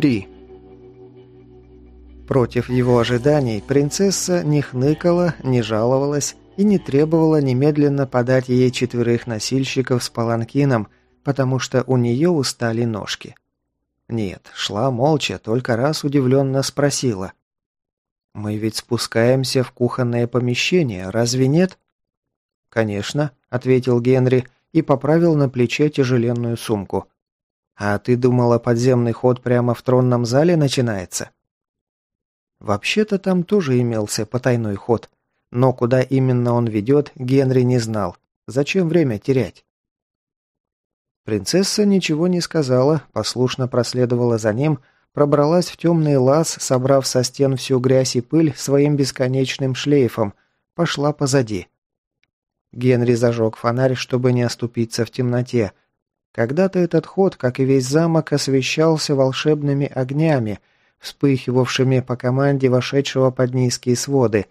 3. Против его ожиданий принцесса не хныкала, не жаловалась и не требовала немедленно подать ей четверых носильщиков с паланкином, потому что у нее устали ножки. Нет, шла молча, только раз удивленно спросила. «Мы ведь спускаемся в кухонное помещение, разве нет?» «Конечно», — ответил Генри и поправил на плече тяжеленную сумку. «А ты думала, подземный ход прямо в тронном зале начинается?» Вообще-то там тоже имелся потайной ход, но куда именно он ведет, Генри не знал. Зачем время терять? Принцесса ничего не сказала, послушно проследовала за ним, пробралась в темный лаз, собрав со стен всю грязь и пыль своим бесконечным шлейфом, пошла позади. Генри зажег фонарь, чтобы не оступиться в темноте. Когда-то этот ход, как и весь замок, освещался волшебными огнями, вспыхивавшими по команде вошедшего под низкие своды.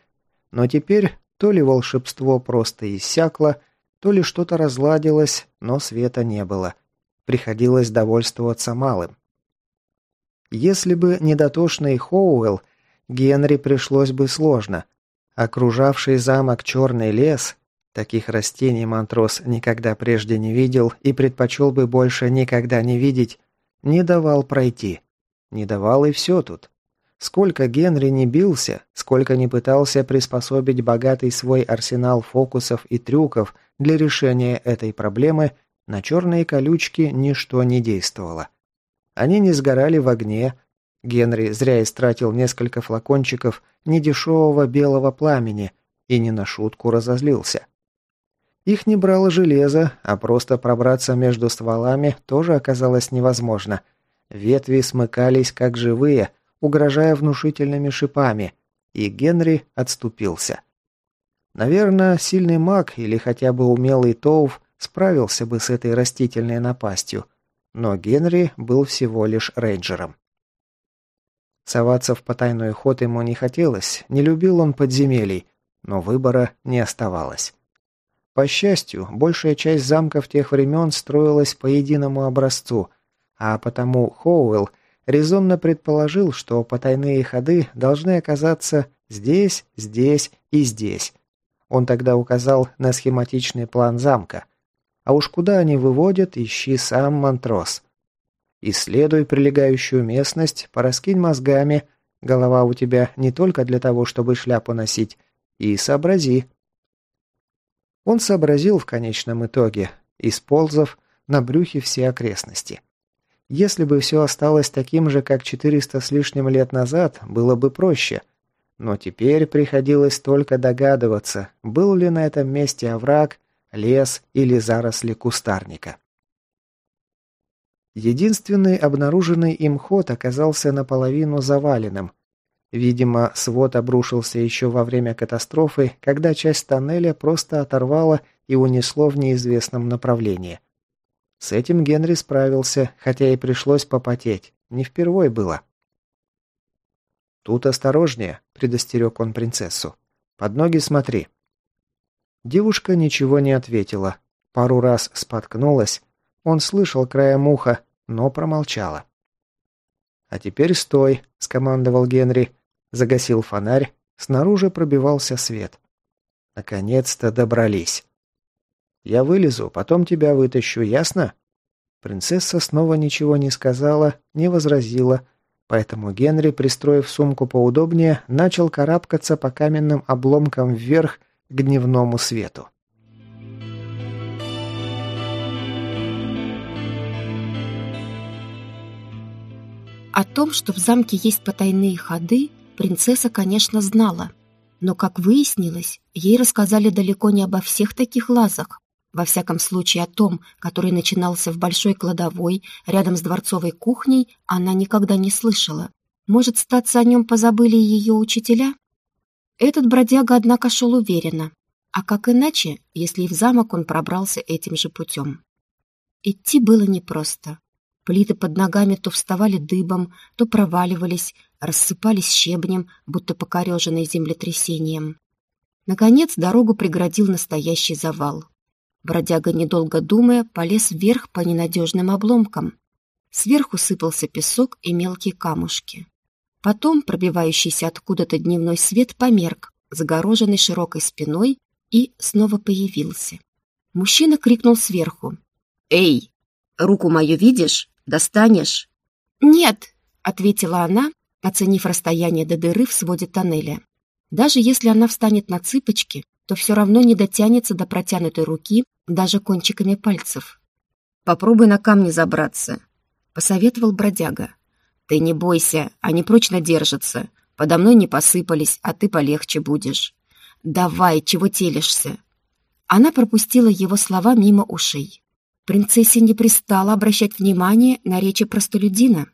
Но теперь то ли волшебство просто иссякло, то ли что-то разладилось, но света не было. Приходилось довольствоваться малым. Если бы не дотошный Хоуэлл, Генри пришлось бы сложно. Окружавший замок черный лес, таких растений Монтрос никогда прежде не видел и предпочел бы больше никогда не видеть, не давал пройти. Не давал и все тут. Сколько Генри не бился, сколько не пытался приспособить богатый свой арсенал фокусов и трюков для решения этой проблемы, на черные колючки ничто не действовало. Они не сгорали в огне. Генри зря истратил несколько флакончиков недешевого белого пламени и не на шутку разозлился. Их не брало железо, а просто пробраться между стволами тоже оказалось невозможно. Ветви смыкались как живые, угрожая внушительными шипами, и Генри отступился. Наверное, сильный маг или хотя бы умелый Тоув справился бы с этой растительной напастью, но Генри был всего лишь рейнджером. Соваться в потайной ход ему не хотелось, не любил он подземелий, но выбора не оставалось. По счастью, большая часть замков тех времен строилась по единому образцу, а потому Хоуэлл резонно предположил, что потайные ходы должны оказаться здесь, здесь и здесь. Он тогда указал на схематичный план замка. А уж куда они выводят, ищи сам Монтрос. Исследуй прилегающую местность, пораскинь мозгами, голова у тебя не только для того, чтобы шляпу носить, и сообрази. Он сообразил в конечном итоге, использовав на брюхе все окрестности. Если бы все осталось таким же, как 400 с лишним лет назад, было бы проще. Но теперь приходилось только догадываться, был ли на этом месте овраг, лес или заросли кустарника. Единственный обнаруженный им ход оказался наполовину заваленным. Видимо, свод обрушился еще во время катастрофы, когда часть тоннеля просто оторвало и унесло в неизвестном направлении. С этим Генри справился, хотя и пришлось попотеть. Не впервой было. «Тут осторожнее», — предостерег он принцессу. «Под ноги смотри». Девушка ничего не ответила. Пару раз споткнулась. Он слышал краем уха, но промолчала. «А теперь стой», — скомандовал Генри. Загасил фонарь. Снаружи пробивался свет. Наконец-то добрались. Я вылезу, потом тебя вытащу, ясно?» Принцесса снова ничего не сказала, не возразила, поэтому Генри, пристроив сумку поудобнее, начал карабкаться по каменным обломкам вверх к дневному свету. О том, что в замке есть потайные ходы, принцесса, конечно, знала. Но, как выяснилось, ей рассказали далеко не обо всех таких лазах. Во всяком случае, о том, который начинался в большой кладовой рядом с дворцовой кухней, она никогда не слышала. Может, статься о нем позабыли ее учителя? Этот бродяга, однако, шел уверенно. А как иначе, если и в замок он пробрался этим же путем? Идти было непросто. Плиты под ногами то вставали дыбом, то проваливались, рассыпались щебнем, будто покореженные землетрясением. Наконец дорогу преградил настоящий завал. Бродяга, недолго думая, полез вверх по ненадежным обломкам. Сверху сыпался песок и мелкие камушки. Потом пробивающийся откуда-то дневной свет померк, загороженный широкой спиной, и снова появился. Мужчина крикнул сверху. «Эй, руку мою видишь? Достанешь?» «Нет», — ответила она, оценив расстояние до дыры в своде тоннеля. Даже если она встанет на цыпочки, то все равно не дотянется до протянутой руки даже кончиками пальцев. «Попробуй на камни забраться», — посоветовал бродяга. «Ты не бойся, они прочно держатся. Подо мной не посыпались, а ты полегче будешь. Давай, чего телишься?» Она пропустила его слова мимо ушей. Принцессе не пристало обращать внимание на речи простолюдина.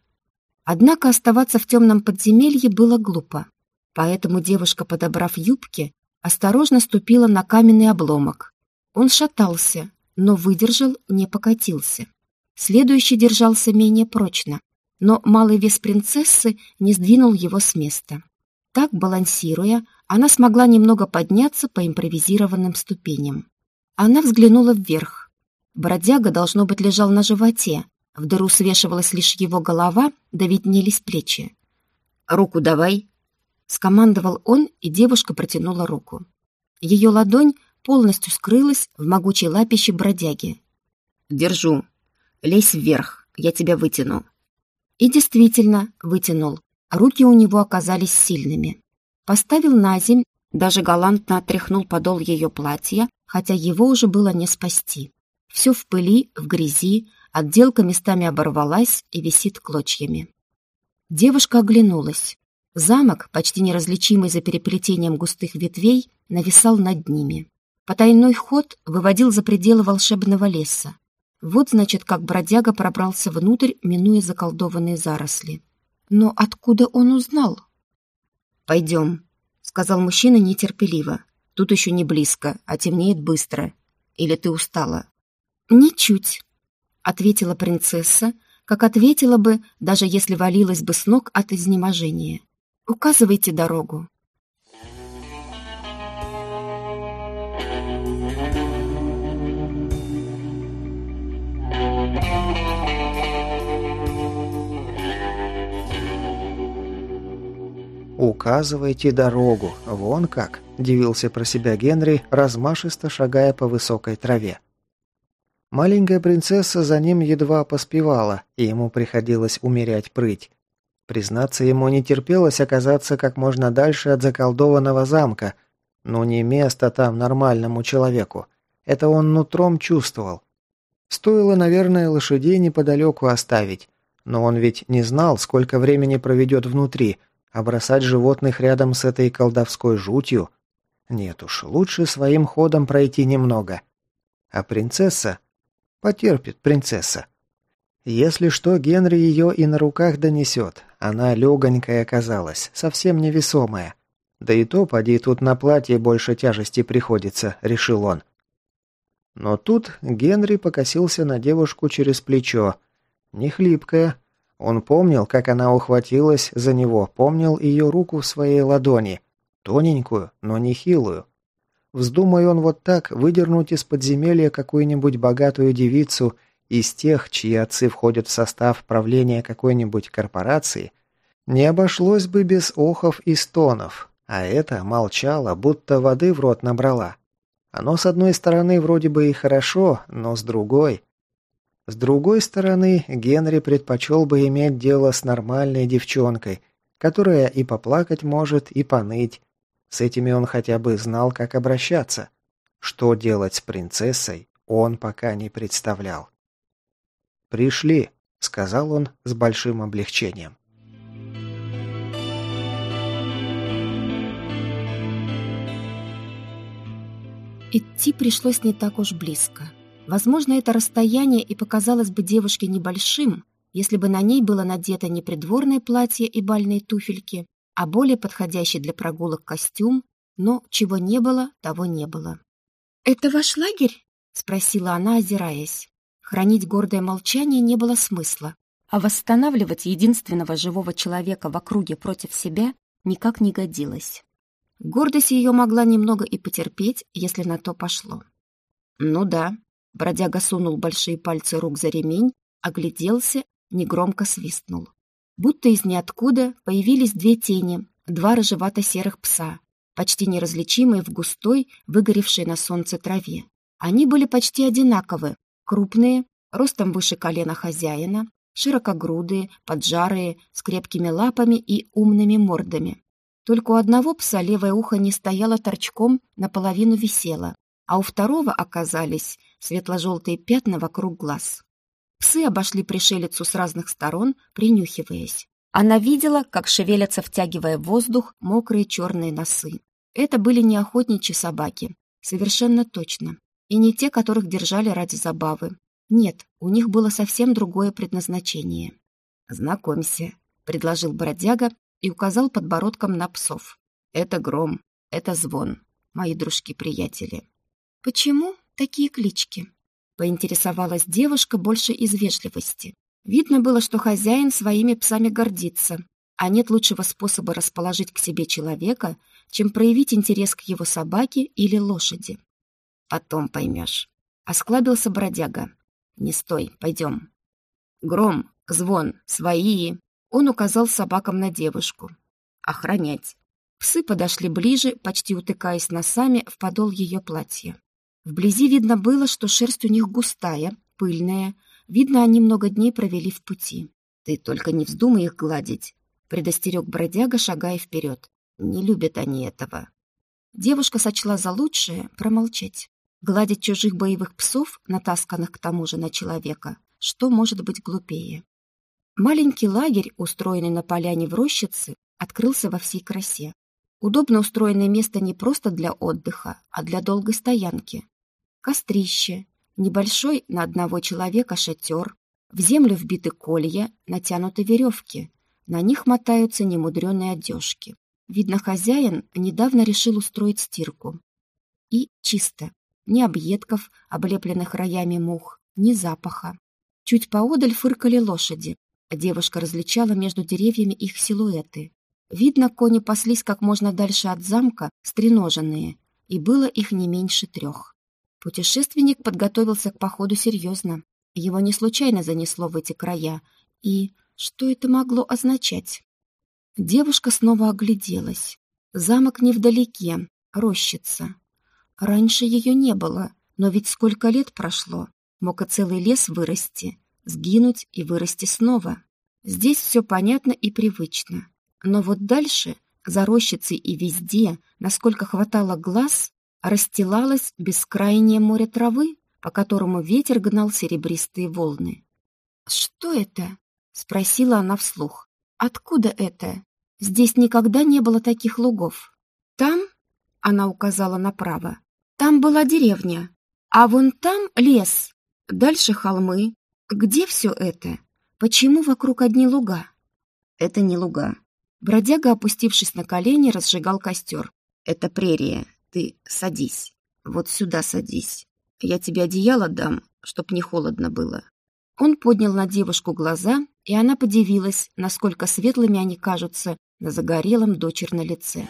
Однако оставаться в темном подземелье было глупо. Поэтому девушка, подобрав юбки, осторожно ступила на каменный обломок. Он шатался, но выдержал, не покатился. Следующий держался менее прочно, но малый вес принцессы не сдвинул его с места. Так, балансируя, она смогла немного подняться по импровизированным ступеням. Она взглянула вверх. Бродяга, должно быть, лежал на животе. В дыру свешивалась лишь его голова, да виднелись плечи. «Руку давай!» Скомандовал он, и девушка протянула руку. Ее ладонь полностью скрылась в могучей лапище бродяги. «Держу. Лезь вверх, я тебя вытяну». И действительно вытянул. Руки у него оказались сильными. Поставил на земь, даже галантно отряхнул подол ее платья, хотя его уже было не спасти. Все в пыли, в грязи, отделка местами оборвалась и висит клочьями. Девушка оглянулась. Замок, почти неразличимый за переплетением густых ветвей, нависал над ними. Потайной ход выводил за пределы волшебного леса. Вот, значит, как бродяга пробрался внутрь, минуя заколдованные заросли. Но откуда он узнал? «Пойдем», — сказал мужчина нетерпеливо. «Тут еще не близко, а темнеет быстро. Или ты устала?» «Ничуть», — ответила принцесса, как ответила бы, даже если валилась бы с ног от изнеможения. Указывайте дорогу. «Указывайте дорогу, вон как!» – дивился про себя Генри, размашисто шагая по высокой траве. Маленькая принцесса за ним едва поспевала, и ему приходилось умерять прыть. Признаться, ему не терпелось оказаться как можно дальше от заколдованного замка. но не место там нормальному человеку. Это он нутром чувствовал. Стоило, наверное, лошадей неподалеку оставить. Но он ведь не знал, сколько времени проведет внутри, а бросать животных рядом с этой колдовской жутью... Нет уж, лучше своим ходом пройти немного. А принцесса? Потерпит принцесса. Если что, Генри ее и на руках донесет. Она легонькая оказалась, совсем невесомая. Да и то, поди, тут на платье больше тяжести приходится, решил он. Но тут Генри покосился на девушку через плечо. Не хлипкая. Он помнил, как она ухватилась за него, помнил ее руку в своей ладони. Тоненькую, но не хилую. Вздумай он вот так выдернуть из подземелья какую-нибудь богатую девицу из тех, чьи отцы входят в состав правления какой-нибудь корпорации, не обошлось бы без охов и стонов, а это молчало, будто воды в рот набрала. Оно, с одной стороны, вроде бы и хорошо, но с другой... С другой стороны, Генри предпочел бы иметь дело с нормальной девчонкой, которая и поплакать может, и поныть. С этими он хотя бы знал, как обращаться. Что делать с принцессой, он пока не представлял. «Пришли», — сказал он с большим облегчением. Идти пришлось не так уж близко. Возможно, это расстояние и показалось бы девушке небольшим, если бы на ней было надето не придворное платье и бальные туфельки, а более подходящий для прогулок костюм, но чего не было, того не было. «Это ваш лагерь?» — спросила она, озираясь. Хранить гордое молчание не было смысла, а восстанавливать единственного живого человека в округе против себя никак не годилось. Гордость ее могла немного и потерпеть, если на то пошло. Ну да, бродяга сунул большие пальцы рук за ремень, огляделся, негромко свистнул. Будто из ниоткуда появились две тени, два рыжевато-серых пса, почти неразличимые в густой, выгоревшей на солнце траве. Они были почти одинаковы, крупные, ростом выше колена хозяина, широкогрудые, поджарые, с крепкими лапами и умными мордами. Только у одного пса левое ухо не стояло торчком, наполовину висело, а у второго оказались светло-желтые пятна вокруг глаз. Псы обошли пришелицу с разных сторон, принюхиваясь. Она видела, как шевелятся, втягивая воздух, мокрые черные носы. Это были не охотничьи собаки, совершенно точно. И не те, которых держали ради забавы. Нет, у них было совсем другое предназначение. «Знакомься», — предложил бродяга и указал подбородком на псов. «Это гром, это звон, мои дружки-приятели». «Почему такие клички?» Поинтересовалась девушка больше из вежливости. Видно было, что хозяин своими псами гордится, а нет лучшего способа расположить к себе человека, чем проявить интерес к его собаке или лошади. «Потом поймешь», — осклабился бродяга. «Не стой, пойдем». «Гром, звон, свои!» Он указал собакам на девушку. «Охранять». Псы подошли ближе, почти утыкаясь носами в подол ее платья. Вблизи видно было, что шерсть у них густая, пыльная. Видно, они много дней провели в пути. «Ты только не вздумай их гладить», — предостерег бродяга, шагая вперед. «Не любят они этого». Девушка сочла за лучшее промолчать. Гладить чужих боевых псов, натасканных к тому же на человека, что может быть глупее? Маленький лагерь, устроенный на поляне в рощице, открылся во всей красе. Удобно устроенное место не просто для отдыха, а для долгой стоянки кострище, небольшой на одного человека шатер, в землю вбиты колья, натянуты веревки, на них мотаются немудреные одежки. Видно, хозяин недавно решил устроить стирку. И чисто. Ни объедков, облепленных роями мух, ни запаха. Чуть поодаль фыркали лошади. Девушка различала между деревьями их силуэты. Видно, кони паслись как можно дальше от замка, стреноженные, и было их не меньше трех. Путешественник подготовился к походу серьезно. Его не случайно занесло в эти края. И что это могло означать? Девушка снова огляделась. Замок невдалеке, рощица. Раньше ее не было, но ведь сколько лет прошло. Мог и целый лес вырасти, сгинуть и вырасти снова. Здесь все понятно и привычно. Но вот дальше, за рощицей и везде, насколько хватало глаз, расстилалось бескрайнее море травы, по которому ветер гнал серебристые волны. «Что это?» — спросила она вслух. «Откуда это? Здесь никогда не было таких лугов. Там, — она указала направо, — там была деревня, а вон там лес, дальше холмы. Где все это? Почему вокруг одни луга?» «Это не луга». Бродяга, опустившись на колени, разжигал костер. «Это прерия, ты садись. Вот сюда садись. Я тебе одеяло дам, чтоб не холодно было». Он поднял на девушку глаза, и она подивилась, насколько светлыми они кажутся на загорелом дочерном лице.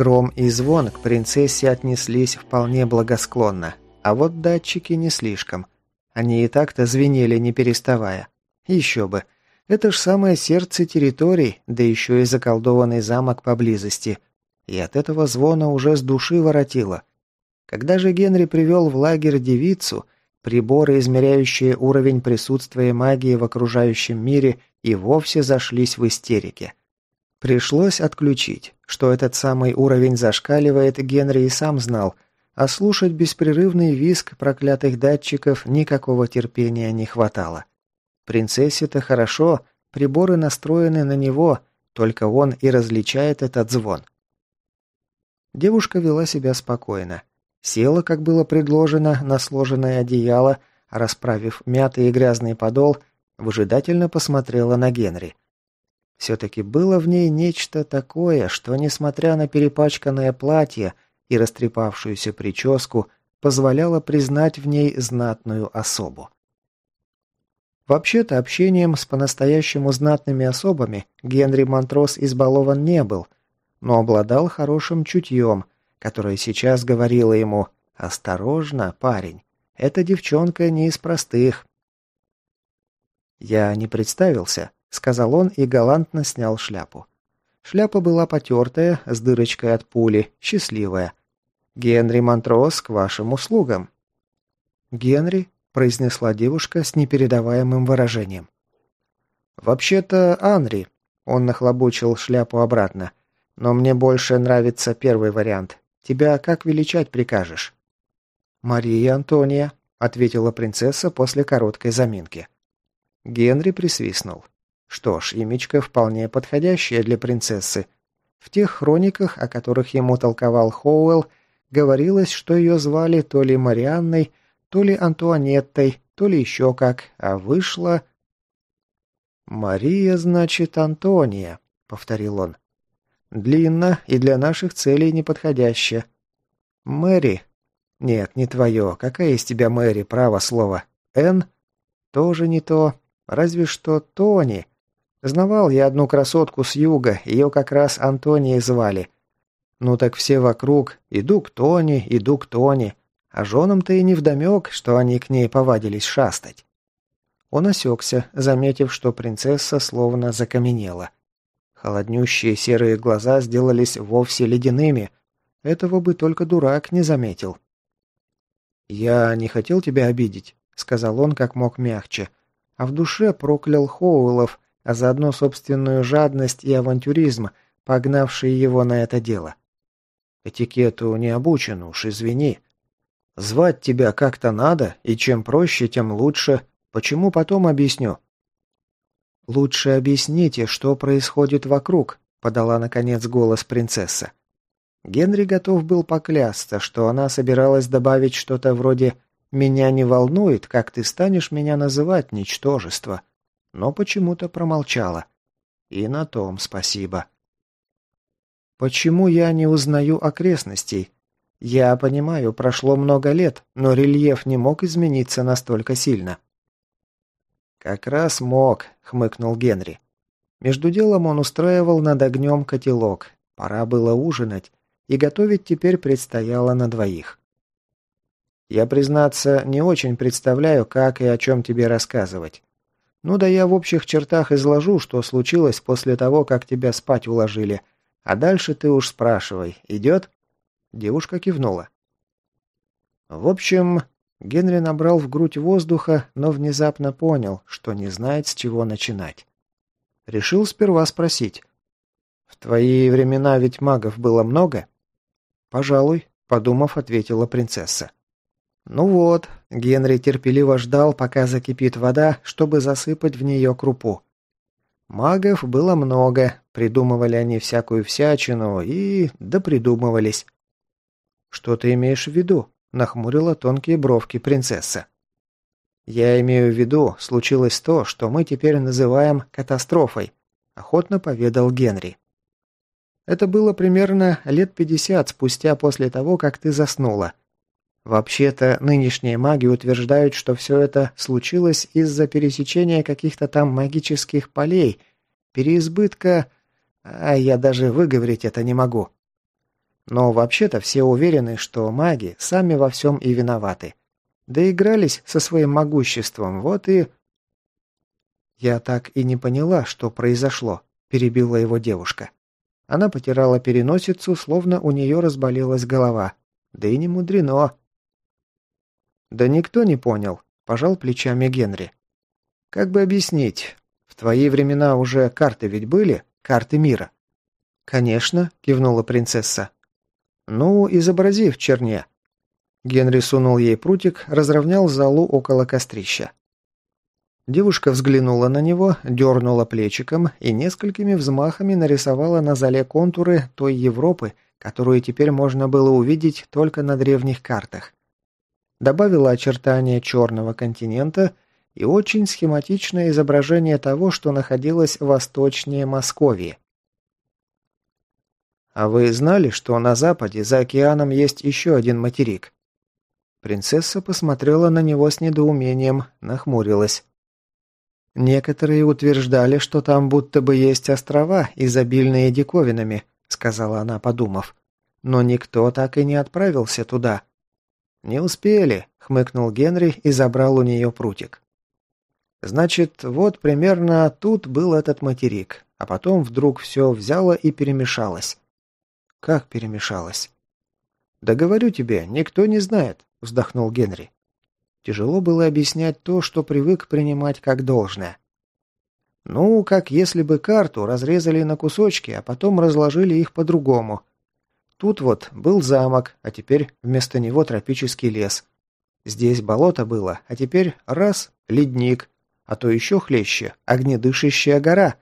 Гром и звон к принцессе отнеслись вполне благосклонно, а вот датчики не слишком. Они и так-то звенели, не переставая. Еще бы. Это ж самое сердце территорий, да еще и заколдованный замок поблизости. И от этого звона уже с души воротило. Когда же Генри привел в лагерь девицу, приборы, измеряющие уровень присутствия магии в окружающем мире, и вовсе зашлись в истерике. Пришлось отключить. Что этот самый уровень зашкаливает, Генри и сам знал, а слушать беспрерывный визг проклятых датчиков никакого терпения не хватало. Принцессе-то хорошо, приборы настроены на него, только он и различает этот звон. Девушка вела себя спокойно. Села, как было предложено, на сложенное одеяло, расправив мятый и грязный подол, выжидательно посмотрела на Генри. Все-таки было в ней нечто такое, что, несмотря на перепачканное платье и растрепавшуюся прическу, позволяло признать в ней знатную особу. Вообще-то общением с по-настоящему знатными особами Генри Монтрос избалован не был, но обладал хорошим чутьем, которое сейчас говорило ему «Осторожно, парень, эта девчонка не из простых». «Я не представился», — сказал он и галантно снял шляпу. Шляпа была потертая, с дырочкой от пули, счастливая. «Генри Монтрос к вашим услугам». «Генри?» – произнесла девушка с непередаваемым выражением. «Вообще-то Анри», – он нахлобучил шляпу обратно. «Но мне больше нравится первый вариант. Тебя как величать прикажешь?» «Мария Антония», – ответила принцесса после короткой заминки. Генри присвистнул. Что ж, имечко вполне подходящее для принцессы. В тех хрониках, о которых ему толковал Хоуэлл, говорилось, что ее звали то ли Марианной, то ли Антуанеттой, то ли еще как, а вышла... «Мария, значит, Антония», — повторил он. «Длинно и для наших целей неподходяще. Мэри? Нет, не твое. Какая из тебя Мэри, право слово? Н? Тоже не то. Разве что Тони. Знавал я одну красотку с юга, ее как раз Антонией звали. Ну так все вокруг, иду к Тони, иду к Тони. А женам-то и невдомек, что они к ней повадились шастать. Он осекся, заметив, что принцесса словно закаменела. Холоднющие серые глаза сделались вовсе ледяными. Этого бы только дурак не заметил. «Я не хотел тебя обидеть», — сказал он как мог мягче, а в душе проклял Хоуэллов, а заодно собственную жадность и авантюризм, погнавшие его на это дело. «Этикету не обучен уж, извини. Звать тебя как-то надо, и чем проще, тем лучше. Почему потом объясню?» «Лучше объясните, что происходит вокруг», — подала наконец голос принцесса. Генри готов был поклясться, что она собиралась добавить что-то вроде «Меня не волнует, как ты станешь меня называть, ничтожество», но почему-то промолчала. И на том спасибо. «Почему я не узнаю окрестностей?» Я понимаю, прошло много лет, но рельеф не мог измениться настолько сильно. Как раз мог, хмыкнул Генри. Между делом он устраивал над огнем котелок. Пора было ужинать, и готовить теперь предстояло на двоих. Я, признаться, не очень представляю, как и о чем тебе рассказывать. Ну да я в общих чертах изложу, что случилось после того, как тебя спать уложили. А дальше ты уж спрашивай. Идет? Девушка кивнула. В общем, Генри набрал в грудь воздуха, но внезапно понял, что не знает, с чего начинать. Решил сперва спросить. «В твои времена ведь магов было много?» «Пожалуй», — подумав, ответила принцесса. «Ну вот», — Генри терпеливо ждал, пока закипит вода, чтобы засыпать в нее крупу. Магов было много, придумывали они всякую всячину и... да придумывались. «Что ты имеешь в виду?» – нахмурила тонкие бровки принцесса. «Я имею в виду, случилось то, что мы теперь называем катастрофой», – охотно поведал Генри. «Это было примерно лет пятьдесят спустя после того, как ты заснула. Вообще-то, нынешние маги утверждают, что все это случилось из-за пересечения каких-то там магических полей, переизбытка... А я даже выговорить это не могу. Но вообще-то все уверены, что маги сами во всем и виноваты. Доигрались со своим могуществом, вот и... «Я так и не поняла, что произошло», – перебила его девушка. Она потирала переносицу, словно у нее разболелась голова. Да и не мудрено. «Да никто не понял», – пожал плечами Генри. «Как бы объяснить? В твои времена уже карты ведь были? Карты мира?» «Конечно», – кивнула принцесса. «Ну, изобрази в черне». Генри сунул ей прутик, разровнял залу около кострища. Девушка взглянула на него, дернула плечиком и несколькими взмахами нарисовала на зале контуры той Европы, которую теперь можно было увидеть только на древних картах. Добавила очертания черного континента и очень схематичное изображение того, что находилось восточнее Московии. А вы знали, что на западе за океаном есть еще один материк? Принцесса посмотрела на него с недоумением, нахмурилась. Некоторые утверждали, что там будто бы есть острова, изобильные диковинами, сказала она, подумав. Но никто так и не отправился туда. Не успели, хмыкнул Генри и забрал у нее прутик. Значит, вот примерно тут был этот материк, а потом вдруг все взяло и перемешалось. Как перемешалось? Да говорю тебе, никто не знает, вздохнул Генри. Тяжело было объяснять то, что привык принимать как должное. Ну, как если бы карту разрезали на кусочки, а потом разложили их по-другому. Тут вот был замок, а теперь вместо него тропический лес. Здесь болото было, а теперь раз – ледник, а то еще хлеще – огнедышащая гора.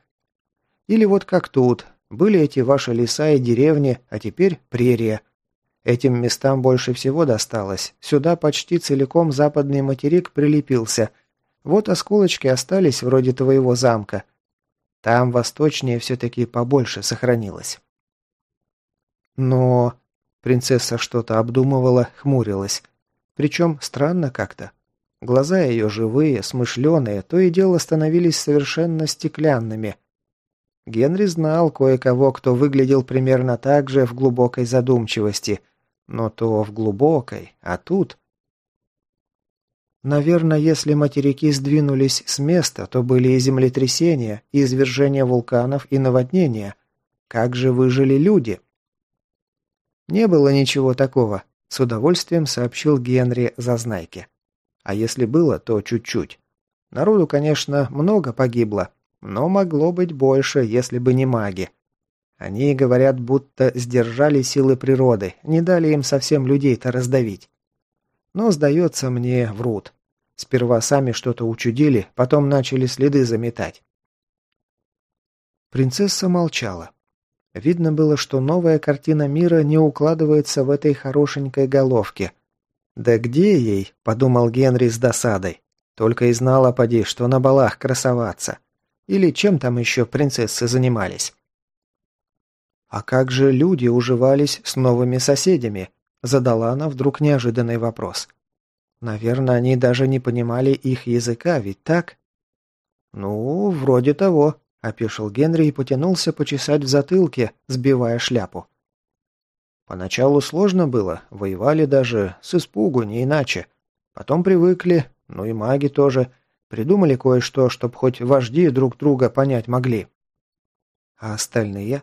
Или вот как тут, были эти ваши леса и деревни, а теперь прерия. Этим местам больше всего досталось. Сюда почти целиком западный материк прилепился. Вот осколочки остались вроде твоего замка. Там восточнее все-таки побольше сохранилось. Но... Принцесса что-то обдумывала, хмурилась. Причем странно как-то. Глаза ее живые, смышленые, то и дело становились совершенно стеклянными. Генри знал кое-кого, кто выглядел примерно так же в глубокой задумчивости – но то в глубокой, а тут... Наверное, если материки сдвинулись с места, то были и землетрясения, и извержения вулканов, и наводнения. Как же выжили люди? Не было ничего такого, с удовольствием сообщил Генри Зазнайке. А если было, то чуть-чуть. Народу, конечно, много погибло, но могло быть больше, если бы не маги. Они говорят, будто сдержали силы природы, не дали им совсем людей-то раздавить. Но, сдается мне, врут. Сперва сами что-то учудили, потом начали следы заметать. Принцесса молчала. Видно было, что новая картина мира не укладывается в этой хорошенькой головке. «Да где ей?» – подумал Генри с досадой. Только и знала, поди, что на балах красоваться. Или чем там еще принцессы занимались. «А как же люди уживались с новыми соседями?» – задала она вдруг неожиданный вопрос. «Наверное, они даже не понимали их языка, ведь так?» «Ну, вроде того», – опешил Генри и потянулся почесать в затылке, сбивая шляпу. Поначалу сложно было, воевали даже с испугу, не иначе. Потом привыкли, ну и маги тоже. Придумали кое-что, чтоб хоть вожди друг друга понять могли. А остальные?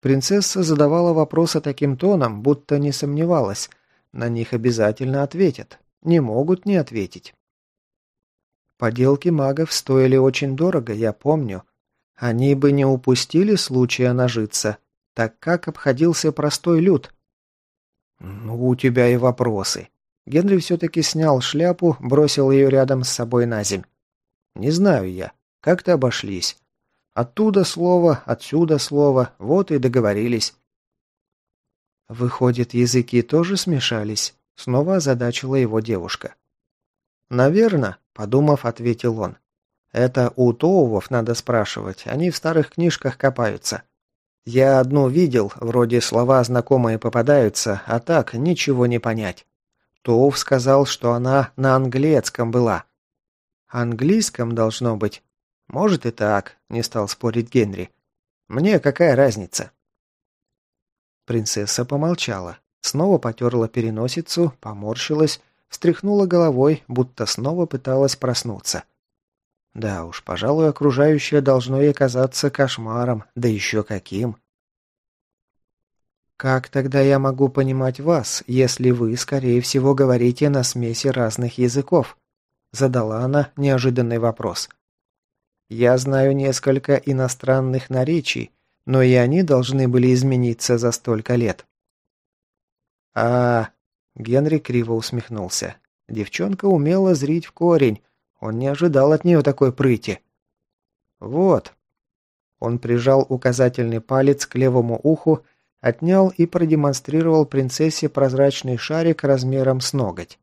Принцесса задавала вопросы таким тоном, будто не сомневалась. На них обязательно ответят. Не могут не ответить. Поделки магов стоили очень дорого, я помню. Они бы не упустили случая нажиться, так как обходился простой люд. «Ну, у тебя и вопросы». Генри все-таки снял шляпу, бросил ее рядом с собой на земь. «Не знаю я. Как-то обошлись. Оттуда слово, отсюда слово, вот и договорились. Выходит, языки тоже смешались? Снова озадачила его девушка. Наверно, подумав, ответил он. Это у Тоувов надо спрашивать, они в старых книжках копаются. Я одну видел, вроде слова знакомые попадаются, а так ничего не понять. Тоув сказал, что она на английском была. Английском должно быть. «Может и так», — не стал спорить Генри. «Мне какая разница?» Принцесса помолчала, снова потерла переносицу, поморщилась, встряхнула головой, будто снова пыталась проснуться. Да уж, пожалуй, окружающее должно ей казаться кошмаром, да еще каким. «Как тогда я могу понимать вас, если вы, скорее всего, говорите на смеси разных языков?» Задала она неожиданный вопрос. Я знаю несколько иностранных наречий, но и они должны были измениться за столько лет. А, Генри криво усмехнулся. Девчонка умела зрить в корень. Он не ожидал от нее такой прыти. Вот. Он прижал указательный палец к левому уху, отнял и продемонстрировал принцессе прозрачный шарик размером с ноготь.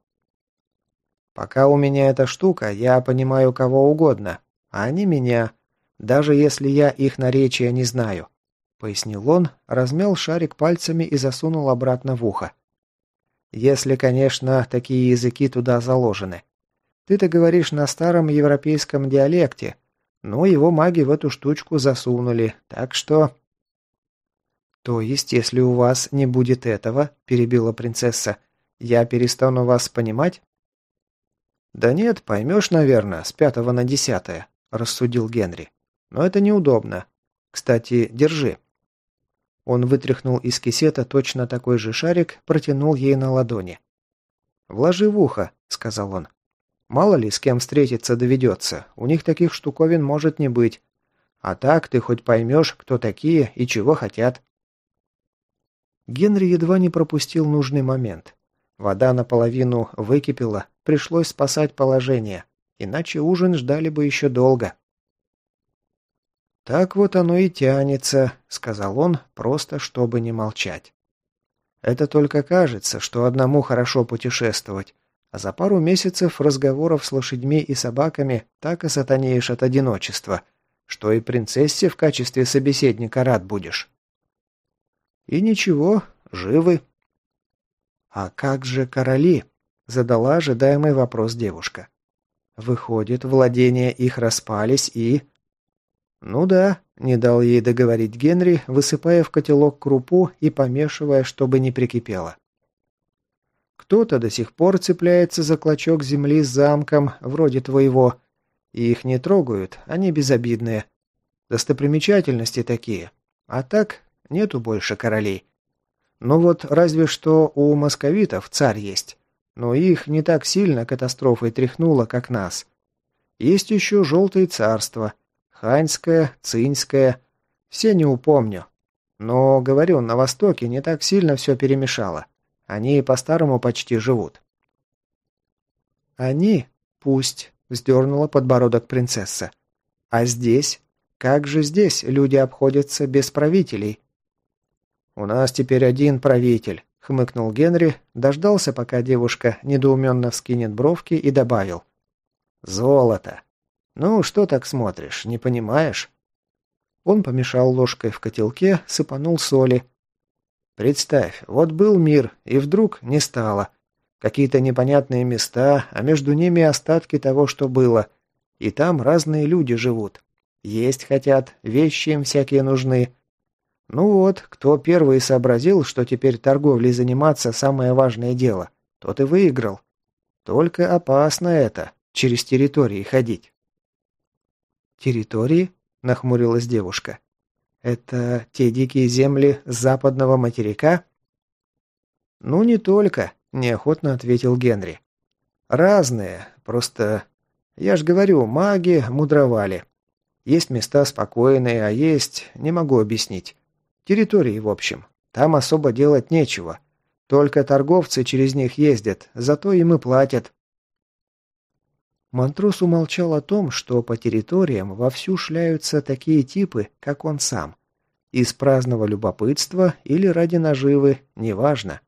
Пока у меня эта штука, я понимаю кого угодно, а они меня, даже если я их наречия не знаю», — пояснил он, размял шарик пальцами и засунул обратно в ухо. «Если, конечно, такие языки туда заложены. Ты-то говоришь на старом европейском диалекте, Но его маги в эту штучку засунули, так что...» «То есть, если у вас не будет этого, — перебила принцесса, — я перестану вас понимать?» «Да нет, поймешь, наверное, с пятого на десятое», — рассудил Генри. «Но это неудобно. Кстати, держи». Он вытряхнул из кисета точно такой же шарик, протянул ей на ладони. «Вложи в ухо», — сказал он. «Мало ли, с кем встретиться доведется. У них таких штуковин может не быть. А так ты хоть поймешь, кто такие и чего хотят». Генри едва не пропустил нужный момент. Вода наполовину выкипела, пришлось спасать положение, иначе ужин ждали бы еще долго. «Так вот оно и тянется», — сказал он, просто чтобы не молчать. «Это только кажется, что одному хорошо путешествовать, а за пару месяцев разговоров с лошадьми и собаками так и сатанеешь от одиночества, что и принцессе в качестве собеседника рад будешь». «И ничего, живы». «А как же короли?» – задала ожидаемый вопрос девушка. «Выходит, владения их распались и...» «Ну да», – не дал ей договорить Генри, высыпая в котелок крупу и помешивая, чтобы не прикипело. «Кто-то до сих пор цепляется за клочок земли с замком, вроде твоего, и их не трогают, они безобидные. Достопримечательности такие. А так, нету больше королей. Ну вот разве что у московитов царь есть. Но их не так сильно катастрофой тряхнуло, как нас. Есть еще желтые царства. Ханьское, Цинское. Все не упомню. Но, говорю, на Востоке не так сильно все перемешало. Они по-старому почти живут. Они? Пусть, вздернула подбородок принцесса. А здесь? Как же здесь люди обходятся без правителей? «У нас теперь один правитель», — хмыкнул Генри, дождался, пока девушка недоуменно вскинет бровки и добавил. «Золото. Ну, что так смотришь, не понимаешь?» Он помешал ложкой в котелке, сыпанул соли. «Представь, вот был мир, и вдруг не стало. Какие-то непонятные места, а между ними остатки того, что было. И там разные люди живут. Есть хотят, вещи им всякие нужны. Ну вот, кто первый сообразил, что теперь торговлей заниматься самое важное дело, тот и выиграл. Только опасно это, через территории ходить. «Территории?» – нахмурилась девушка. «Это те дикие земли западного материка?» «Ну, не только», – неохотно ответил Генри. «Разные, просто... Я ж говорю, маги мудровали. Есть места спокойные, а есть... Не могу объяснить. Территории, в общем. Там особо делать нечего. Только торговцы через них ездят, зато им и платят. Монтрос умолчал о том, что по территориям вовсю шляются такие типы, как он сам. Из праздного любопытства или ради наживы, неважно.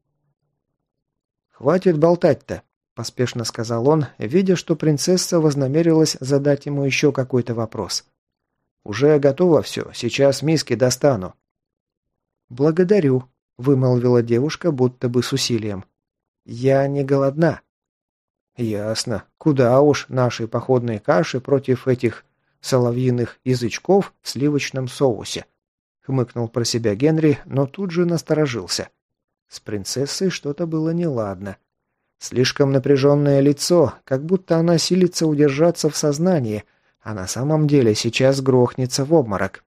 «Хватит болтать-то», – поспешно сказал он, видя, что принцесса вознамерилась задать ему еще какой-то вопрос. «Уже готово все, сейчас миски достану». «Благодарю», — вымолвила девушка, будто бы с усилием. «Я не голодна». «Ясно. Куда уж наши походные каши против этих соловьиных язычков в сливочном соусе?» Хмыкнул про себя Генри, но тут же насторожился. С принцессой что-то было неладно. Слишком напряженное лицо, как будто она силится удержаться в сознании, а на самом деле сейчас грохнется в обморок.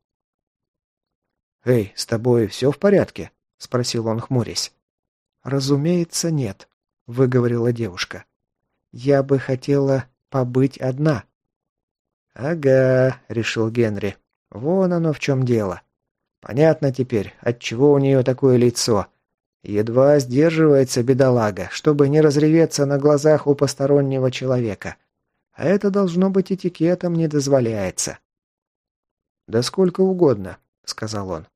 «Эй, с тобой все в порядке?» – спросил он, хмурясь. «Разумеется, нет», – выговорила девушка. «Я бы хотела побыть одна». «Ага», — решил Генри. «Вон оно в чем дело. Понятно теперь, отчего у нее такое лицо. Едва сдерживается бедолага, чтобы не разреветься на глазах у постороннего человека. А это должно быть этикетом не дозволяется». «Да сколько угодно», — сказал он.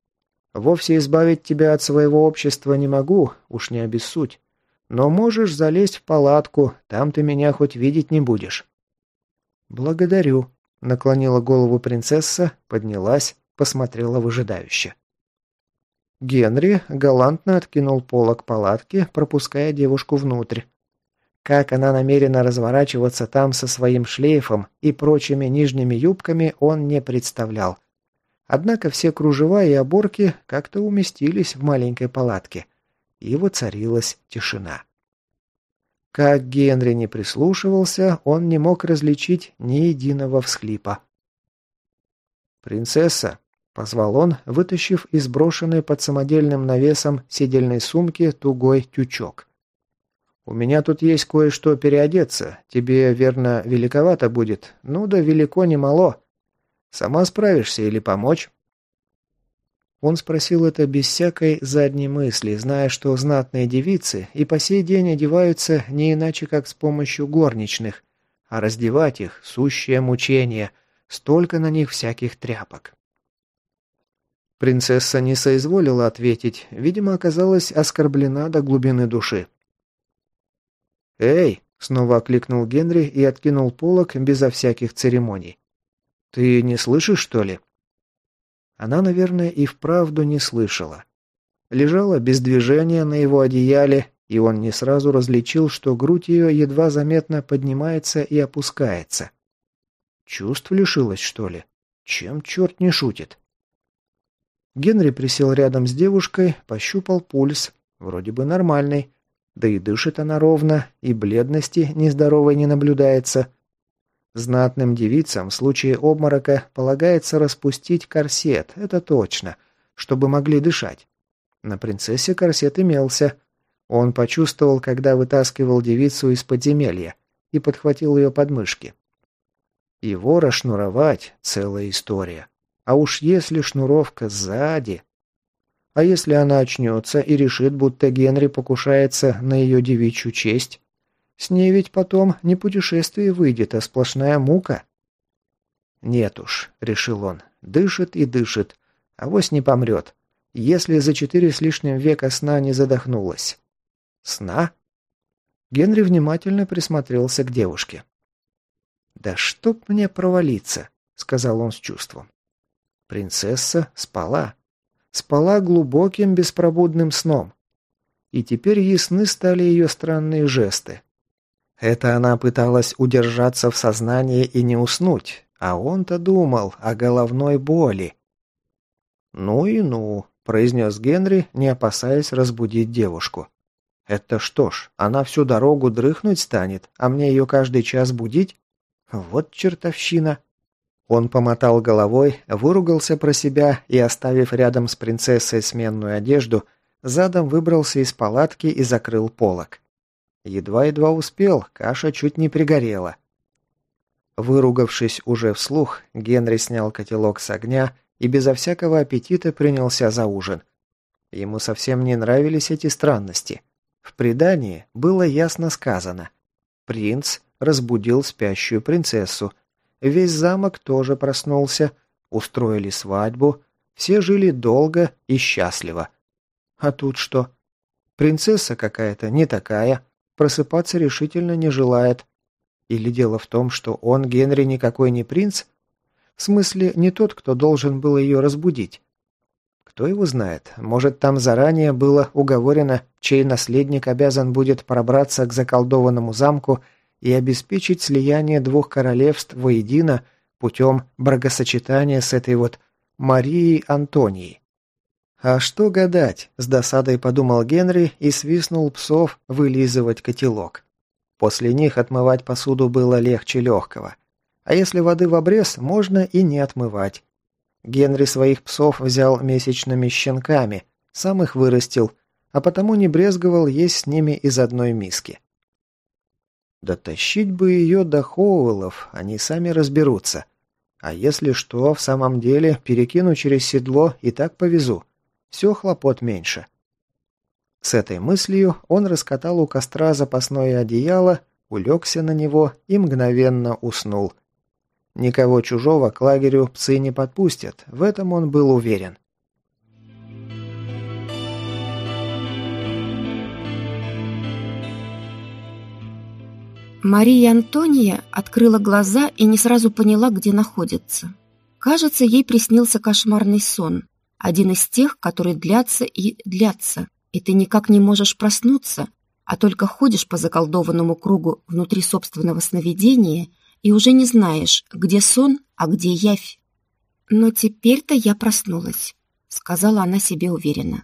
Вовсе избавить тебя от своего общества не могу, уж не обессудь. Но можешь залезть в палатку, там ты меня хоть видеть не будешь». «Благодарю», — наклонила голову принцесса, поднялась, посмотрела выжидающе. Генри галантно откинул полок палатки, пропуская девушку внутрь. Как она намерена разворачиваться там со своим шлейфом и прочими нижними юбками, он не представлял. Однако все кружева и оборки как-то уместились в маленькой палатке, и воцарилась тишина. Как Генри не прислушивался, он не мог различить ни единого всхлипа. «Принцесса!» — позвал он, вытащив из брошенной под самодельным навесом сидельной сумки тугой тючок. «У меня тут есть кое-что переодеться. Тебе, верно, великовато будет. Ну да велико не мало. Сама справишься или помочь?» Он спросил это без всякой задней мысли, зная, что знатные девицы и по сей день одеваются не иначе, как с помощью горничных, а раздевать их – сущее мучение, столько на них всяких тряпок. Принцесса не соизволила ответить, видимо, оказалась оскорблена до глубины души. «Эй!» – снова окликнул Генри и откинул полог безо всяких церемоний. «Ты не слышишь, что ли?» Она, наверное, и вправду не слышала. Лежала без движения на его одеяле, и он не сразу различил, что грудь ее едва заметно поднимается и опускается. Чувств лишилась, что ли? Чем черт не шутит? Генри присел рядом с девушкой, пощупал пульс, вроде бы нормальный, да и дышит она ровно, и бледности нездоровой не наблюдается – Знатным девицам в случае обморока полагается распустить корсет, это точно, чтобы могли дышать. На принцессе корсет имелся. Он почувствовал, когда вытаскивал девицу из подземелья и подхватил ее подмышки. Его расшнуровать – целая история. А уж если шнуровка сзади... А если она очнется и решит, будто Генри покушается на ее девичью честь? С ней ведь потом не путешествие выйдет, а сплошная мука. Нет уж, решил он, дышит и дышит, а вось не помрет, если за четыре с лишним века сна не задохнулась. Сна? Генри внимательно присмотрелся к девушке. «Да чтоб мне провалиться», — сказал он с чувством. Принцесса спала. Спала глубоким беспробудным сном. И теперь ясны стали ее странные жесты. Это она пыталась удержаться в сознании и не уснуть, а он-то думал о головной боли. «Ну и ну», — произнес Генри, не опасаясь разбудить девушку. «Это что ж, она всю дорогу дрыхнуть станет, а мне ее каждый час будить? Вот чертовщина!» Он помотал головой, выругался про себя и, оставив рядом с принцессой сменную одежду, задом выбрался из палатки и закрыл полок. Едва-едва успел, каша чуть не пригорела. Выругавшись уже вслух, Генри снял котелок с огня и безо всякого аппетита принялся за ужин. Ему совсем не нравились эти странности. В предании было ясно сказано. Принц разбудил спящую принцессу. Весь замок тоже проснулся, устроили свадьбу, все жили долго и счастливо. А тут что? Принцесса какая-то не такая, просыпаться решительно не желает. Или дело в том, что он, Генри, никакой не принц? В смысле, не тот, кто должен был ее разбудить. Кто его знает, может, там заранее было уговорено, чей наследник обязан будет пробраться к заколдованному замку и обеспечить слияние двух королевств воедино путем бракосочетания с этой вот Марией Антонией. «А что гадать?» – с досадой подумал Генри и свистнул псов вылизывать котелок. После них отмывать посуду было легче легкого. А если воды в обрез, можно и не отмывать. Генри своих псов взял месячными щенками, сам их вырастил, а потому не брезговал есть с ними из одной миски. Да тащить бы ее до Хоуэллов, они сами разберутся. А если что, в самом деле, перекину через седло и так повезу. Все хлопот меньше. С этой мыслью он раскатал у костра запасное одеяло, улегся на него и мгновенно уснул. Никого чужого к лагерю псы не подпустят, в этом он был уверен. Мария Антония открыла глаза и не сразу поняла, где находится. Кажется, ей приснился кошмарный сон. Один из тех, которые длятся и длятся, и ты никак не можешь проснуться, а только ходишь по заколдованному кругу внутри собственного сновидения и уже не знаешь, где сон, а где явь. «Но теперь-то я проснулась», — сказала она себе уверенно.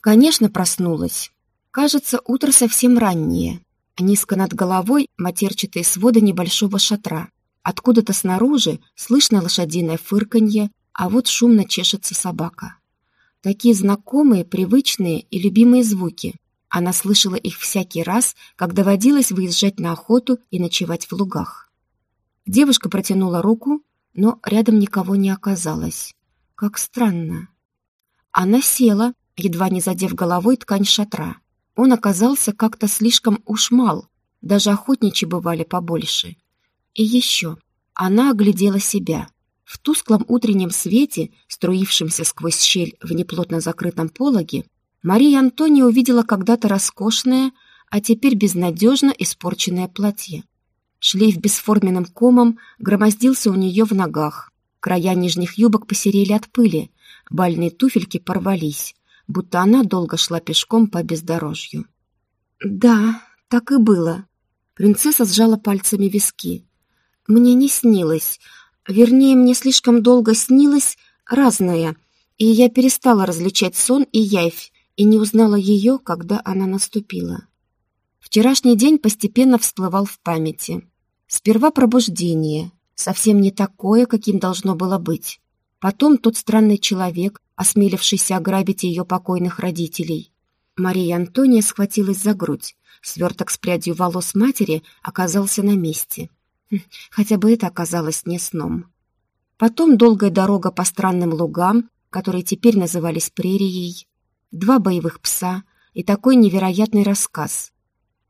Конечно, проснулась. Кажется, утро совсем раннее. Низко над головой матерчатые своды небольшого шатра. Откуда-то снаружи слышно лошадиное фырканье, а вот шумно чешется собака. Такие знакомые, привычные и любимые звуки. Она слышала их всякий раз, как доводилось выезжать на охоту и ночевать в лугах. Девушка протянула руку, но рядом никого не оказалось. Как странно. Она села, едва не задев головой ткань шатра. Он оказался как-то слишком уж мал, даже охотничьи бывали побольше. И еще. Она оглядела себя. В тусклом утреннем свете, струившемся сквозь щель в неплотно закрытом пологе, Мария Антония увидела когда-то роскошное, а теперь безнадежно испорченное платье. Шлейф бесформенным комом громоздился у нее в ногах. Края нижних юбок посерели от пыли, бальные туфельки порвались будто она долго шла пешком по бездорожью. «Да, так и было». Принцесса сжала пальцами виски. «Мне не снилось. Вернее, мне слишком долго снилось разное, и я перестала различать сон и явь, и не узнала ее, когда она наступила». Вчерашний день постепенно всплывал в памяти. Сперва пробуждение, совсем не такое, каким должно было быть. Потом тот странный человек, осмелившийся ограбить ее покойных родителей. Мария Антония схватилась за грудь. Сверток с прядью волос матери оказался на месте. Хотя бы это оказалось не сном. Потом долгая дорога по странным лугам, которые теперь назывались прерией, два боевых пса и такой невероятный рассказ.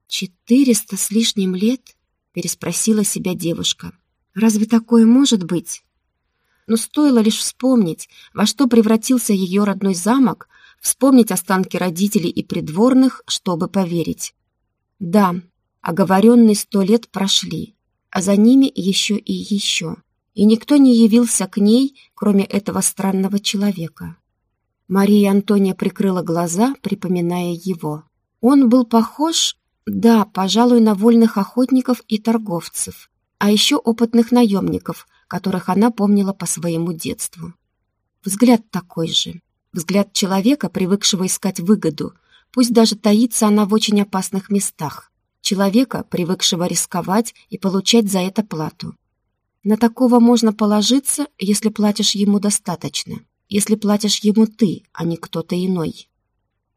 «Четыреста с лишним лет?» — переспросила себя девушка. «Разве такое может быть?» Но стоило лишь вспомнить, во что превратился ее родной замок, вспомнить останки родителей и придворных, чтобы поверить. Да, оговоренные сто лет прошли, а за ними еще и еще, и никто не явился к ней, кроме этого странного человека. Мария Антония прикрыла глаза, припоминая его. Он был похож, да, пожалуй, на вольных охотников и торговцев, а еще опытных наемников, которых она помнила по своему детству. Взгляд такой же. Взгляд человека, привыкшего искать выгоду, пусть даже таится она в очень опасных местах. Человека, привыкшего рисковать и получать за это плату. На такого можно положиться, если платишь ему достаточно, если платишь ему ты, а не кто-то иной.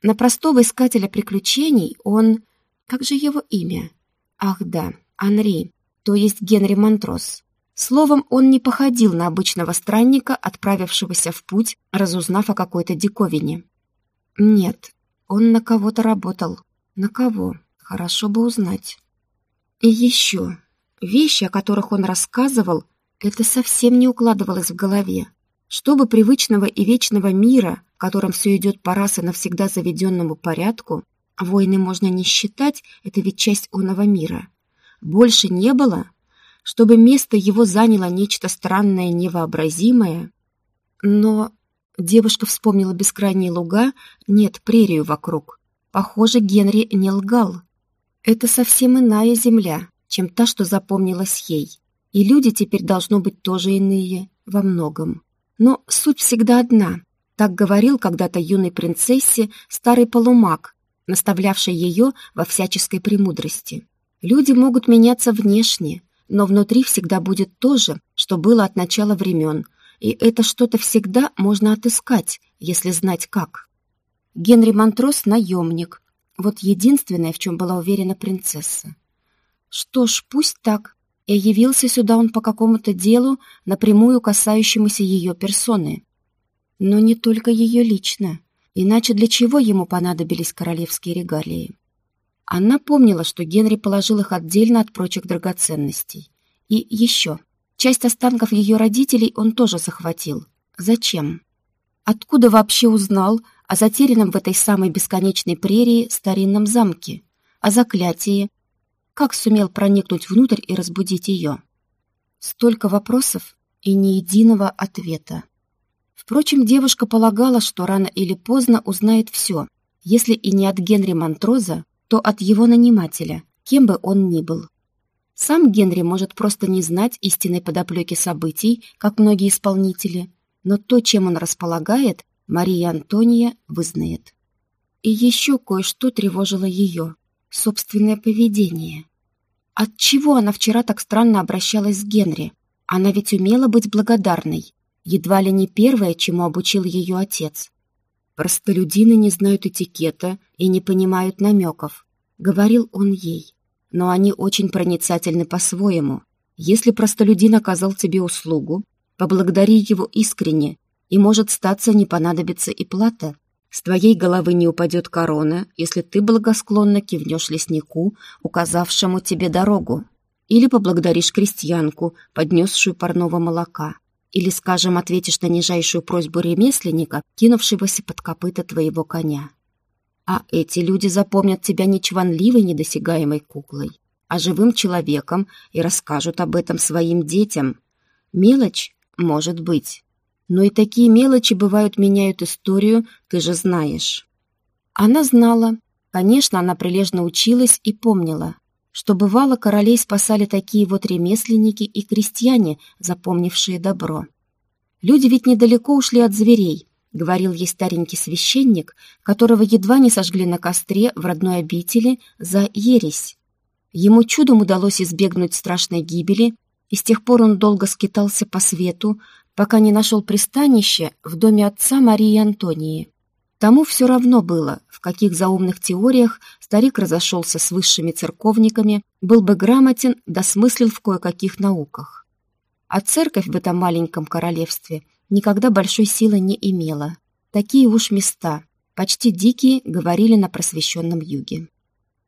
На простого искателя приключений он... Как же его имя? Ах да, Анри, то есть Генри Монтрос. Словом, он не походил на обычного странника, отправившегося в путь, разузнав о какой-то диковине. Нет, он на кого-то работал. На кого? Хорошо бы узнать. И еще. Вещи, о которых он рассказывал, это совсем не укладывалось в голове. Чтобы привычного и вечного мира, в котором все идет по раз и навсегда заведенному порядку, войны можно не считать, это ведь часть оного мира, больше не было, чтобы место его заняло нечто странное, невообразимое. Но девушка вспомнила бескрайние луга, нет, прерию вокруг. Похоже, Генри не лгал. Это совсем иная земля, чем та, что запомнилась ей. И люди теперь должно быть тоже иные, во многом. Но суть всегда одна. Так говорил когда-то юной принцессе старый полумаг, наставлявший ее во всяческой премудрости. Люди могут меняться внешне, но внутри всегда будет то же, что было от начала времен, и это что-то всегда можно отыскать, если знать как. Генри Монтрос — наемник. Вот единственное, в чем была уверена принцесса. Что ж, пусть так. И явился сюда он по какому-то делу, напрямую касающемуся ее персоны. Но не только ее лично. Иначе для чего ему понадобились королевские регалии? Она помнила, что Генри положил их отдельно от прочих драгоценностей. И еще. Часть останков ее родителей он тоже захватил. Зачем? Откуда вообще узнал о затерянном в этой самой бесконечной прерии старинном замке? О заклятии? Как сумел проникнуть внутрь и разбудить ее? Столько вопросов и ни единого ответа. Впрочем, девушка полагала, что рано или поздно узнает все, если и не от Генри Монтроза, то от его нанимателя, кем бы он ни был. Сам Генри может просто не знать истинной подоплеки событий, как многие исполнители, но то, чем он располагает, Мария Антония вызнает. И еще кое-что тревожило ее — собственное поведение. Отчего она вчера так странно обращалась с Генри? Она ведь умела быть благодарной, едва ли не первое, чему обучил ее отец. Простолюдины не знают этикета и не понимают намеков, говорил он ей но они очень проницательны по-своему. Если простолюдин оказал тебе услугу, поблагодари его искренне, и, может, статься не понадобится и плата. С твоей головы не упадет корона, если ты благосклонно кивнешь леснику, указавшему тебе дорогу. Или поблагодаришь крестьянку, поднесшую парного молока. Или, скажем, ответишь на нижайшую просьбу ремесленника, кинувшегося под копыта твоего коня. А эти люди запомнят тебя не чванливой недосягаемой куклой, а живым человеком и расскажут об этом своим детям. Мелочь? Может быть. Но и такие мелочи, бывают, меняют историю, ты же знаешь. Она знала. Конечно, она прилежно училась и помнила, что бывало королей спасали такие вот ремесленники и крестьяне, запомнившие добро. Люди ведь недалеко ушли от зверей, говорил ей старенький священник, которого едва не сожгли на костре в родной обители за ересь. Ему чудом удалось избегнуть страшной гибели, и с тех пор он долго скитался по свету, пока не нашел пристанище в доме отца Марии Антонии. Тому все равно было, в каких заумных теориях старик разошелся с высшими церковниками, был бы грамотен, досмыслил в кое-каких науках. А церковь в этом маленьком королевстве – никогда большой силы не имела. Такие уж места, почти дикие, говорили на просвещенном юге.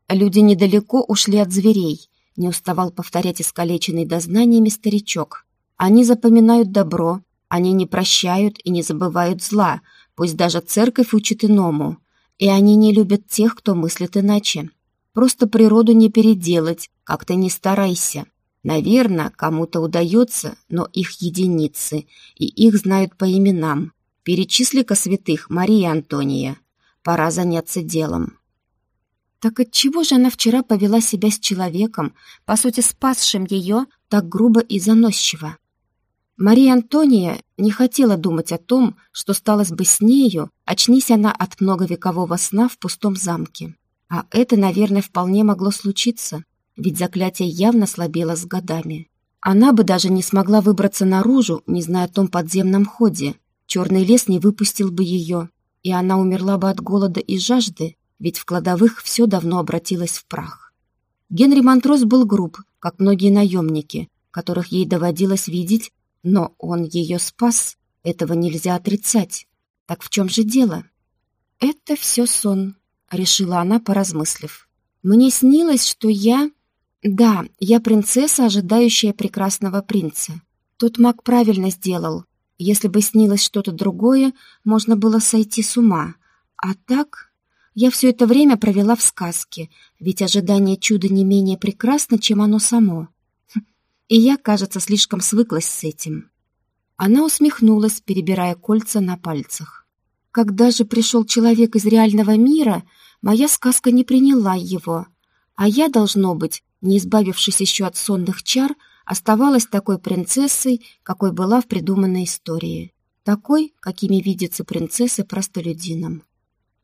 Люди недалеко ушли от зверей, не уставал повторять искалеченный дознаниями старичок. Они запоминают добро, они не прощают и не забывают зла, пусть даже церковь учит иному. И они не любят тех, кто мыслит иначе. Просто природу не переделать, как то не старайся. Наверное, кому-то удается, но их единицы, и их знают по именам. Перечисли-ка святых Мария Антония. Пора заняться делом. Так отчего же она вчера повела себя с человеком, по сути спасшим ее, так грубо и заносчиво? Мария Антония не хотела думать о том, что сталось бы с нею, очнись она от многовекового сна в пустом замке. А это, наверное, вполне могло случиться ведь заклятие явно слабело с годами. Она бы даже не смогла выбраться наружу, не зная о том подземном ходе. Черный лес не выпустил бы ее, и она умерла бы от голода и жажды, ведь в кладовых все давно обратилось в прах. Генри Монтрос был груб, как многие наемники, которых ей доводилось видеть, но он ее спас, этого нельзя отрицать. Так в чем же дело? «Это все сон», — решила она, поразмыслив. «Мне снилось, что я «Да, я принцесса, ожидающая прекрасного принца. Тот маг правильно сделал. Если бы снилось что-то другое, можно было сойти с ума. А так, я все это время провела в сказке, ведь ожидание чуда не менее прекрасно, чем оно само. И я, кажется, слишком свыклась с этим». Она усмехнулась, перебирая кольца на пальцах. «Когда же пришел человек из реального мира, моя сказка не приняла его, а я, должно быть, не избавившись еще от сонных чар, оставалась такой принцессой, какой была в придуманной истории. Такой, какими видятся принцессы простолюдинам.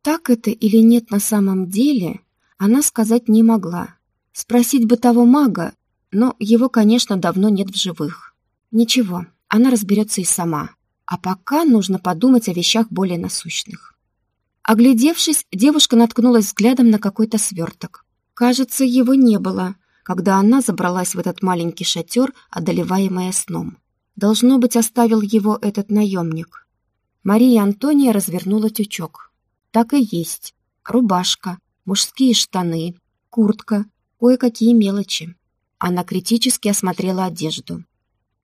Так это или нет на самом деле, она сказать не могла. Спросить бы того мага, но его, конечно, давно нет в живых. Ничего, она разберется и сама. А пока нужно подумать о вещах более насущных. Оглядевшись, девушка наткнулась взглядом на какой-то сверток. Кажется, его не было, когда она забралась в этот маленький шатер, одолеваемая сном. Должно быть, оставил его этот наемник. Мария Антония развернула тючок. Так и есть. Рубашка, мужские штаны, куртка, кое-какие мелочи. Она критически осмотрела одежду.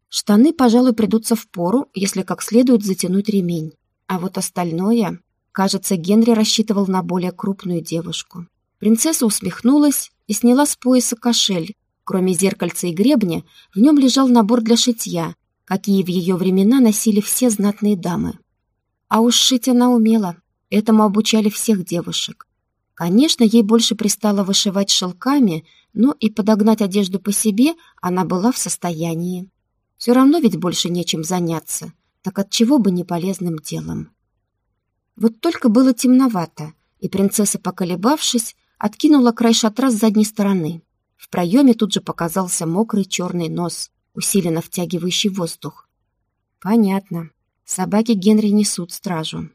Штаны, пожалуй, придутся в пору, если как следует затянуть ремень. А вот остальное... Кажется, Генри рассчитывал на более крупную девушку. Принцесса усмехнулась и сняла с пояса кошель. Кроме зеркальца и гребня, в нем лежал набор для шитья, какие в ее времена носили все знатные дамы. А уж шить она умела, этому обучали всех девушек. Конечно, ей больше пристало вышивать шелками, но и подогнать одежду по себе она была в состоянии. Все равно ведь больше нечем заняться, так от чего бы не полезным делом. Вот только было темновато, и принцесса, поколебавшись, откинула край шатра с задней стороны. В проеме тут же показался мокрый черный нос, усиленно втягивающий воздух. Понятно. Собаки Генри несут стражу.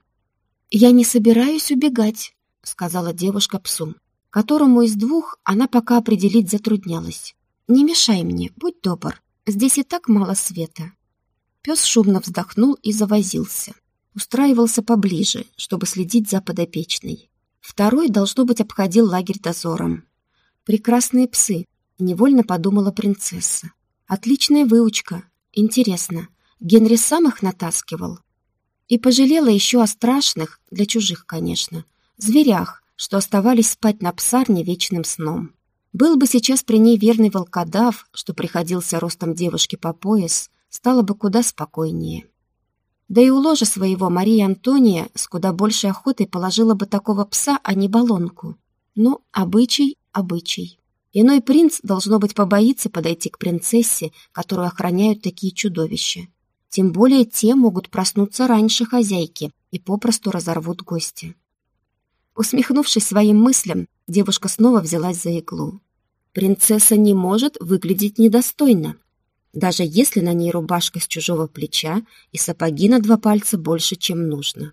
«Я не собираюсь убегать», — сказала девушка псу, которому из двух она пока определить затруднялась. «Не мешай мне, будь добр. Здесь и так мало света». Пес шумно вздохнул и завозился. Устраивался поближе, чтобы следить за подопечной. Второй, должно быть, обходил лагерь дозором. Прекрасные псы, невольно подумала принцесса. Отличная выучка. Интересно, Генри сам их натаскивал? И пожалела еще о страшных, для чужих, конечно, зверях, что оставались спать на псарне вечным сном. Был бы сейчас при ней верный волкодав, что приходился ростом девушки по пояс, стало бы куда спокойнее. Да и у ложа своего Мария Антония с куда большей охотой положила бы такого пса, а не баллонку. Но обычай обычай. Иной принц, должно быть, побоится подойти к принцессе, которую охраняют такие чудовища. Тем более те могут проснуться раньше хозяйки и попросту разорвут гостя. Усмехнувшись своим мыслям, девушка снова взялась за иглу. Принцесса не может выглядеть недостойно, даже если на ней рубашка с чужого плеча и сапоги на два пальца больше, чем нужно.